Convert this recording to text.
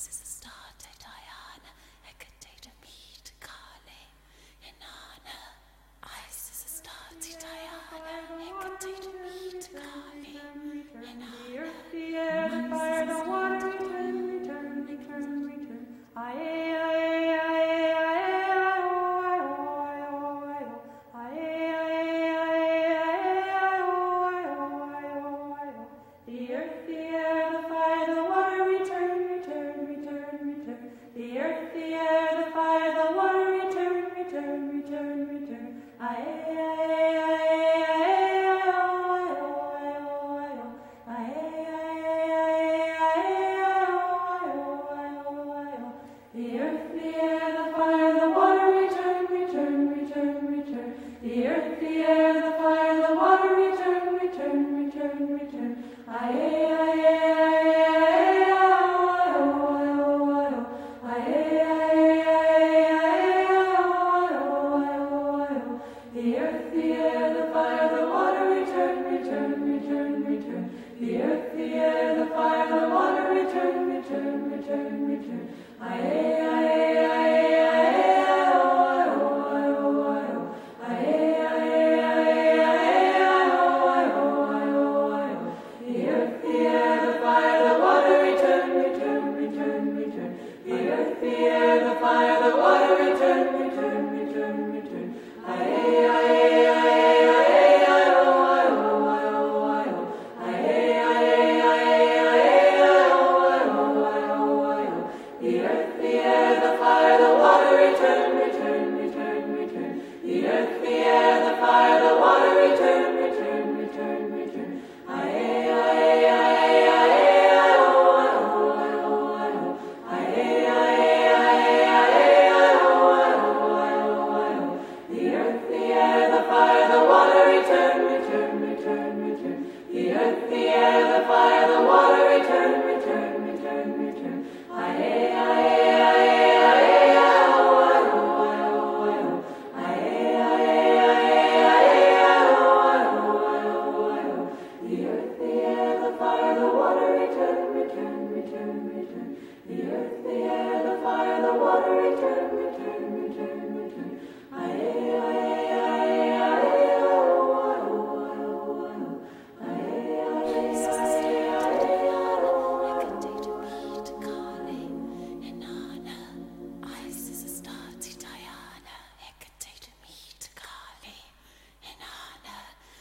This is a start. The air, the fire, the water, return, return, return, return. I, I, I, I. I am. The air, the fire, the water return.